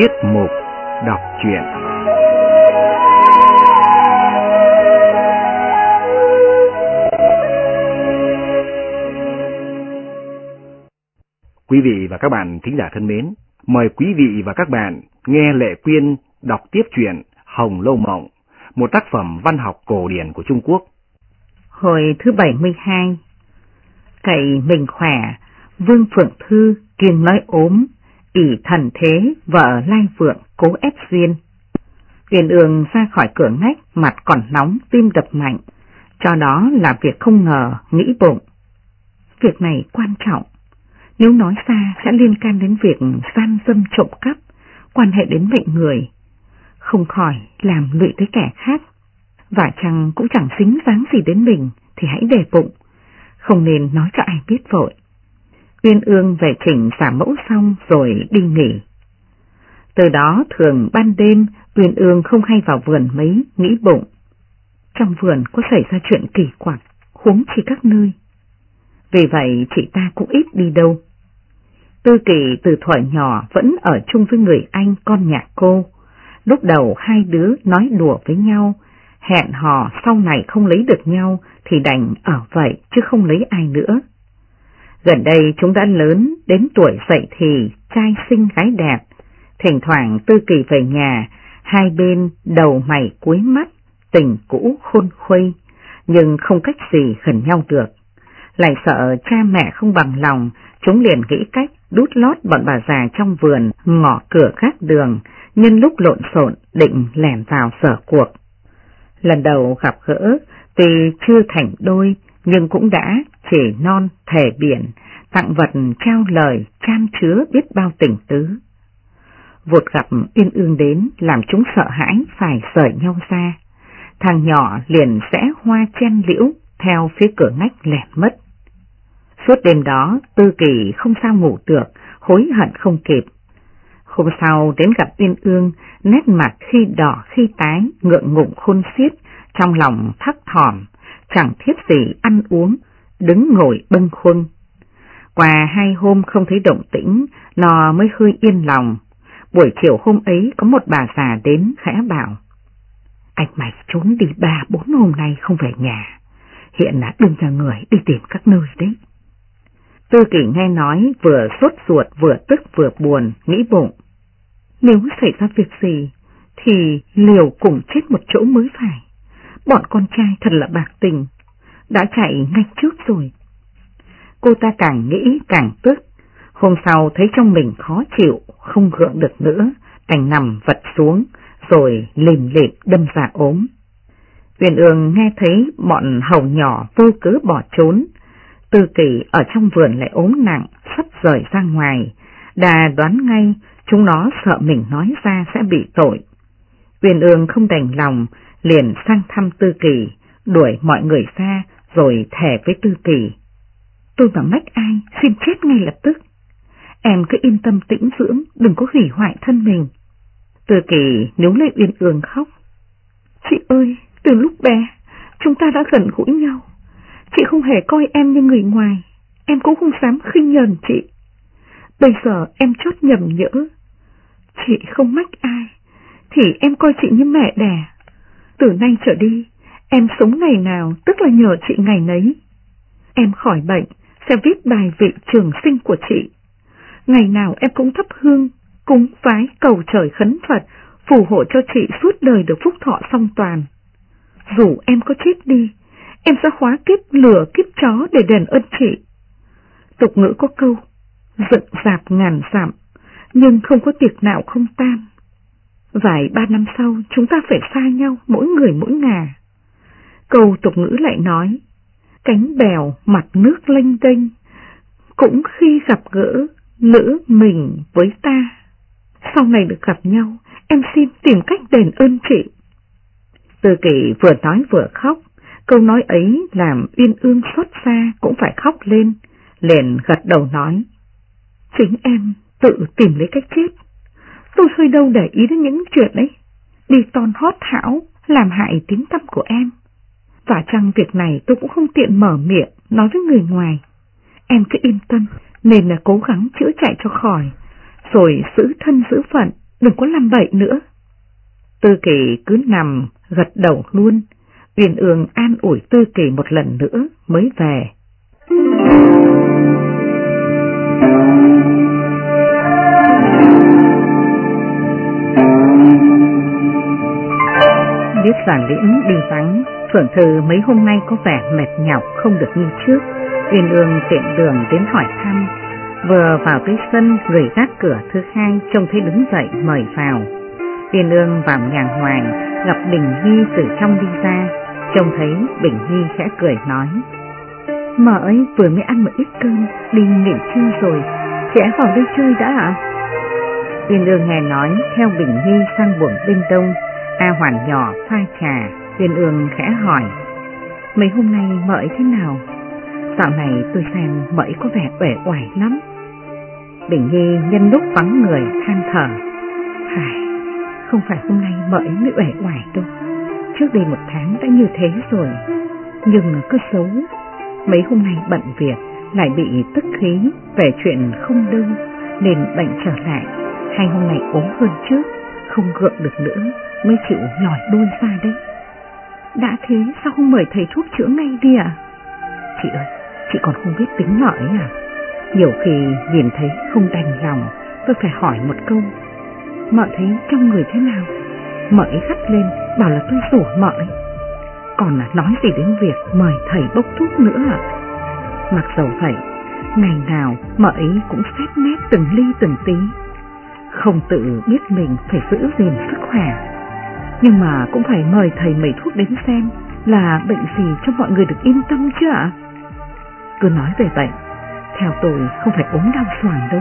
Tiết mục đọc truyện Quý vị và các bạn thính giả thân mến, mời quý vị và các bạn nghe Lệ Quyên đọc tiếp truyện Hồng Lâu Mộng, một tác phẩm văn học cổ điển của Trung Quốc. Hồi thứ 72 Cậy mình khỏe, Vương Phượng Thư kiên nói ốm, ỷ thần thế, vợ lai vượng cố ép duyên. Tiền ương ra khỏi cửa ngách, mặt còn nóng, tim đập mạnh, cho đó là việc không ngờ, nghĩ bụng. Việc này quan trọng, nếu nói ra sẽ liên can đến việc gian dâm trộm cắp, quan hệ đến mệnh người, không khỏi làm lụy tới kẻ khác, và chăng cũng chẳng xính dáng gì đến mình thì hãy để bụng, không nên nói cho ai biết vội. Uyên ương về chỉnh giả mẫu xong rồi đi nghỉ. Từ đó thường ban đêm Uyên ương không hay vào vườn mấy, nghĩ bụng. Trong vườn có xảy ra chuyện kỳ quặc, huống chi các nơi. Vì vậy chị ta cũng ít đi đâu. Tư kỳ từ thuở nhỏ vẫn ở chung với người anh con nhà cô. Lúc đầu hai đứa nói đùa với nhau, hẹn hò sau này không lấy được nhau thì đành ở vậy chứ không lấy ai nữa. Gần đây chúng đã lớn, đến tuổi dậy thì, trai xinh gái đẹp. Thỉnh thoảng tư kỳ về nhà, hai bên đầu mày cuối mắt, tình cũ khôn khuây, nhưng không cách gì gần nhau được. Lại sợ cha mẹ không bằng lòng, chúng liền nghĩ cách đút lót bọn bà già trong vườn, ngọ cửa khác đường, nhân lúc lộn xộn định lẻn vào sở cuộc. Lần đầu gặp gỡ, tuy chưa thành đôi, nhưng cũng đã thể non thể biển, tặng vật trao lời chan chứa biết bao tình tứ. Vột gặp Yên Ương đến làm chúng sợ hãi phải rời nhau ra. Thằng nhỏ liền sẽ hoa chen liễu theo phía cửa ngách lẻn mất. Suốt đêm đó Tư Kỳ không sao ngủ được, hối hận không kịp. Hôm sau đến gặp Yên Ương, nét mặt khi đỏ khi tái, ngượng ngụng khôn xiết, trong lòng thắc thỏm, chẳng thiết gì ăn uống, đứng ngồi bâng khuâng. Qua hai hôm không thấy động tĩnh, nó mới hơi yên lòng. Buổi chiều hôm ấy có một bà già đến khẽ bảo. Anh mày trốn đi ba bốn hôm nay không về nhà. Hiện là đừng cho người đi tìm các nơi đấy. Tư kỷ nghe nói vừa sốt ruột vừa tức vừa buồn, nghĩ bụng. Nếu xảy ra việc gì thì liều cùng chết một chỗ mới phải. Bọn con trai thật là bạc tình, đã chạy ngay trước rồi. Cô ta càng nghĩ càng tức, hôm sau thấy trong mình khó chịu, không gượng được nữa, đành nằm vật xuống, rồi lìm lịp đâm ra ốm. Huyền ương nghe thấy bọn hầu nhỏ vô cớ bỏ trốn, tư kỳ ở trong vườn lại ốm nặng, sắp rời ra ngoài, đà đoán ngay chúng nó sợ mình nói ra sẽ bị tội. Huyền ương không đành lòng, liền sang thăm tư kỳ, đuổi mọi người xa rồi thề với tư kỳ. Tôi mà mách ai, xin chết ngay lập tức. Em cứ yên tâm tĩnh dưỡng, đừng có hủy hoại thân mình. Tư kỳ nếu lấy uyên ương khóc. Chị ơi, từ lúc bé, chúng ta đã gần gũi nhau. Chị không hề coi em như người ngoài, em cũng không dám khinh nhờn chị. Bây giờ em chót nhầm nhỡ. Chị không mách ai, thì em coi chị như mẹ đẻ. Từ nay trở đi, em sống ngày nào tức là nhờ chị ngày nấy. Em khỏi bệnh, sẽ viết bài vị trường sinh của chị. Ngày nào em cũng thắp hương, cúng vái cầu trời khấn Phật, phù hộ cho chị suốt đời được phúc thọ song toàn. Dù em có chết đi, em sẽ hóa kiếp lửa kiếp chó để đền ơn chị. Tục ngữ có câu, dựng dạp ngàn dặm, nhưng không có tiệc nào không tan. Vài ba năm sau chúng ta phải xa nhau mỗi người mỗi ngả. Câu tục ngữ lại nói, cánh bèo mặt nước lênh đênh, cũng khi gặp gỡ lỡ mình với ta. Sau này được gặp nhau, em xin tìm cách đền ơn chị. Tư kỷ vừa nói vừa khóc, câu nói ấy làm uyên ương xót xa cũng phải khóc lên, liền gật đầu nói. Chính em tự tìm lấy cách chết. Tôi hơi đâu để ý đến những chuyện ấy, đi ton hót thảo, làm hại tính tâm của em. Và chăng việc này tôi cũng không tiện mở miệng nói với người ngoài. Em cứ yên tâm, nên là cố gắng chữa chạy cho khỏi, rồi giữ thân giữ phận, đừng có làm bậy nữa. Tư kỳ cứ nằm, gật đầu luôn. Uyên ương an ủi tư kỳ một lần nữa mới về. Biết giản liễn đi vắng, Phượng Thư mấy hôm nay có vẻ mệt nhọc không được như trước. Uyên ương tiện đường đến hỏi thăm. Vừa vào tới sân, người gác cửa thứ hai trông thấy đứng dậy mời vào. Uyên ương vào nhà ngoài, gặp Bình Nhi từ trong đi ra, trông thấy Bình Nhi khẽ cười nói. Mợ ấy vừa mới ăn một ít cơm, đi nghỉ trưa rồi, trẻ vào đây chơi đã ạ? À? Uyên ương nghe nói, theo Bình Nhi sang buồng bên đông, A Hoàn nhỏ pha trà, Uyên ương khẽ hỏi. Mấy hôm nay mợi thế nào? Dạo này tôi xem mợi có vẻ uể oải lắm. Bình Nhi nhân lúc vắng người than thở. Phải, không phải hôm nay mợi mới uể oải đâu. Trước đây một tháng đã như thế rồi. Nhưng cứ xấu, mấy hôm nay bận việc lại bị tức khí về chuyện không đơn nên bệnh trở lại. Hai hôm nay ốm hơn trước, không gượng được nữa mới chịu lòi đôi ra đấy. Đã thế sao không mời thầy thuốc chữa ngay đi à? Chị ơi, chị còn không biết tính nợ ấy à? Nhiều khi nhìn thấy không đành lòng, tôi phải hỏi một câu. Mợ thấy trong người thế nào? Mợ ấy gắt lên, bảo là tôi rủa mợ ấy. Còn là nói gì đến việc mời thầy bốc thuốc nữa à? Mặc dầu vậy, ngày nào mợ ấy cũng xét nét từng ly từng tí. Không tự biết mình phải giữ gìn sức khỏe. Nhưng mà cũng phải mời thầy mấy thuốc đến xem là bệnh gì cho mọi người được yên tâm chứ ạ? Cứ nói về bệnh, theo tôi không phải ốm đau xoàng đâu.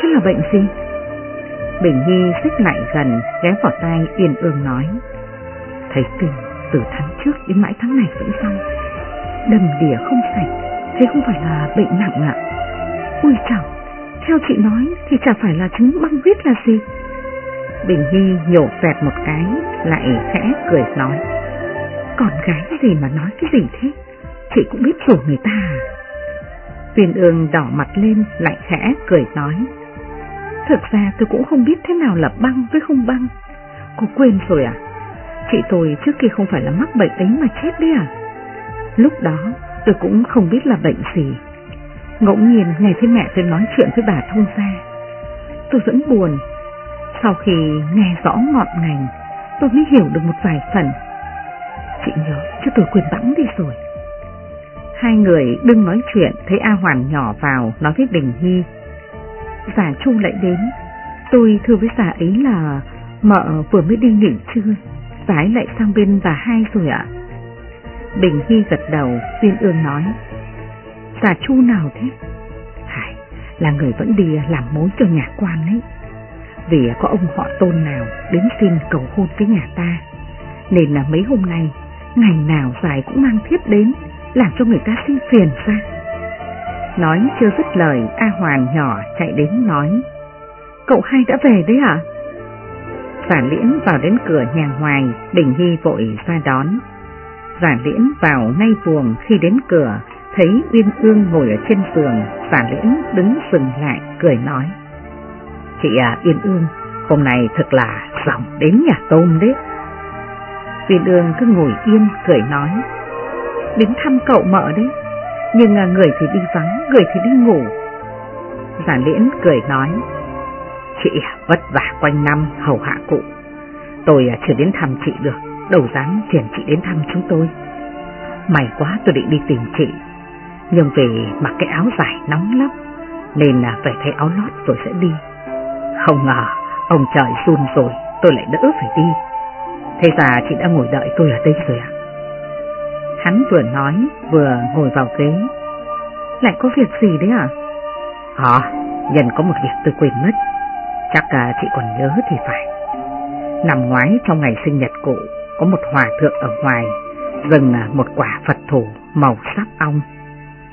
Thế là bệnh gì? Bình Nhi xích lại gần, ghé vào tay Yên Ương nói. Thầy Kinh từ tháng trước đến mãi tháng này vẫn xong. Đầm đìa không sạch, thế không phải là bệnh nặng ạ. Ui chào, theo chị nói thì chả phải là chứng băng huyết là gì. Bình Hy nhổ xẹt một cái, lại khẽ cười nói. Con gái gì mà nói cái gì thế? Chị cũng biết rủ người ta à? Tuyên ương đỏ mặt lên lại khẽ cười nói. Thực ra tôi cũng không biết thế nào là băng với không băng. Cô quên rồi à? Chị tôi trước kia không phải là mắc bệnh ấy mà chết đấy à? Lúc đó tôi cũng không biết là bệnh gì. Ngẫu nhiên nghe thấy mẹ tôi nói chuyện với bà thông gia. Tôi vẫn buồn. Sau khi nghe rõ ngọn ngành, tôi mới hiểu được một vài phần. Chị nhớ cho tôi quên bẵng đi rồi. Hai người đừng nói chuyện, thấy A Hoàn nhỏ vào nói với Bình hy. Giả Chu lại đến, tôi thưa với giả ấy là mợ vừa mới đi nghỉ trưa, giả ấy lại sang bên bà hai rồi ạ. Bình hy gật đầu, Duyên Ương nói. Giả Chu nào thế? Hải, là người vẫn đi làm mối cho nhà quan ấy. Vì có ông họ tôn nào đến xin cầu hôn với nhà ta, nên là mấy hôm nay, ngày nào dài cũng mang thiếp đến làm cho người ta sinh phiền ra. Nói chưa dứt lời, A Hoàn nhỏ chạy đến nói, cậu hai đã về đấy à? Giả liễn vào đến cửa nhà ngoài, Bình hy vội ra đón. Giả liễn vào ngay buồng khi đến cửa, thấy Uyên Ương ngồi ở trên giường, giả liễn đứng dừng lại, cười nói. Chị à, Yên Ương, hôm nay thật là rộng đến nhà tôm đấy. Uyên Ương cứ ngồi yên, cười nói đến thăm cậu mợ đấy. Nhưng à, người thì đi vắng, người thì đi ngủ. Giả liễn cười nói, chị à, vất vả quanh năm hầu hạ cụ. Tôi à, chưa đến thăm chị được, đầu dám chuyển chị đến thăm chúng tôi. May quá tôi định đi tìm chị, nhưng vì mặc cái áo dài nóng lắm, nên là phải thay áo lót rồi sẽ đi. Không ngờ, ông trời run rồi, tôi lại đỡ phải đi. Thế ra chị đã ngồi đợi tôi ở đây rồi ạ. Hắn vừa nói vừa ngồi vào ghế. Lại có việc gì đấy à? Ờ, nhân có một việc tôi quên mất. Chắc à, chị còn nhớ thì phải. Năm ngoái trong ngày sinh nhật cụ, có một hòa thượng ở ngoài, dâng à, một quả Phật thủ màu sáp ong.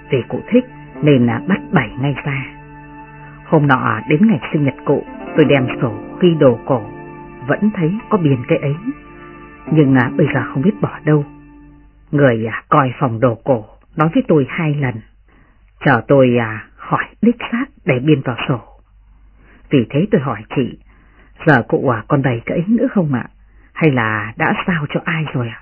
Vì cụ thích nên à, bắt bảy ngay ra. Hôm nọ đến ngày sinh nhật cụ, tôi đem sổ ghi đồ cổ, vẫn thấy có biển cái ấy. Nhưng à, bây giờ không biết bỏ đâu. Người à, coi phòng đồ cổ nói với tôi hai lần, chờ tôi à, hỏi đích xác để biên vào sổ. Vì thế tôi hỏi chị, Giờ cụ à, còn bày cái ấy nữa không ạ? Hay là đã sao cho ai rồi ạ?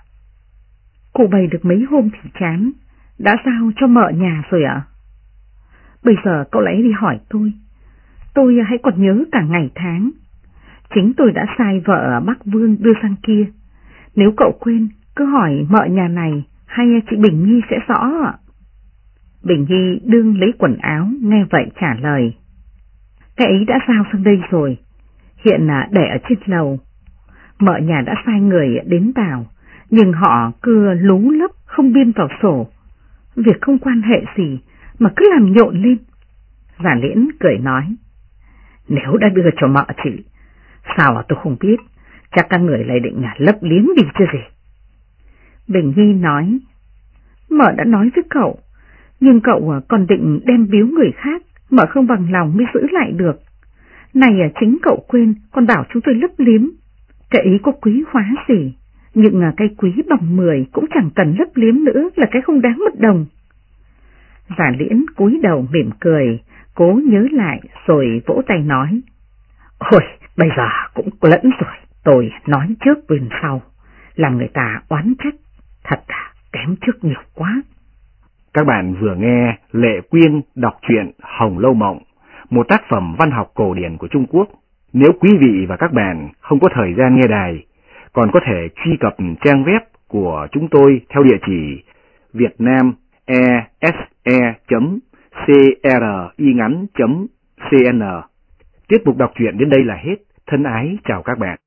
Cụ bày được mấy hôm thì chán, đã sao cho mợ nhà rồi ạ? Bây giờ cậu lấy đi hỏi tôi, tôi hãy còn nhớ cả ngày tháng. Chính tôi đã sai vợ Bắc Vương đưa sang kia. Nếu cậu quên, cứ hỏi mợ nhà này hay chị Bình Nhi sẽ rõ ạ. Bình Nhi đương lấy quần áo, nghe vậy trả lời. Cái ấy đã giao sang đây rồi, hiện là để ở trên lầu. Mợ nhà đã sai người đến tàu, nhưng họ cứ lú lấp không biên vào sổ. Việc không quan hệ gì mà cứ làm nhộn lên. Giả liễn cười nói, nếu đã đưa cho mợ chị, sao à tôi không biết, chắc các người lại định lấp liếm đi chứ gì. Bình Nhi nói, mợ đã nói với cậu, nhưng cậu à, còn định đem biếu người khác, mợ không bằng lòng mới giữ lại được. Này à, chính cậu quên, còn bảo chúng tôi lấp liếm. Cái ý có quý hóa gì, nhưng à, cái quý bằng mười cũng chẳng cần lấp liếm nữa là cái không đáng mất đồng. Giả liễn cúi đầu mỉm cười, cố nhớ lại rồi vỗ tay nói. Ôi, bây giờ cũng lẫn rồi, tôi nói trước quên sau, làm người ta oán trách, thật là kém trước nhiều quá. Các bạn vừa nghe Lệ Quyên đọc truyện Hồng Lâu Mộng, một tác phẩm văn học cổ điển của Trung Quốc. Nếu quý vị và các bạn không có thời gian nghe đài, còn có thể truy cập trang web của chúng tôi theo địa chỉ vietnamese.com vietnamese.cringắn.cn. tiếp mục đọc truyện đến đây là hết. Thân ái chào các bạn.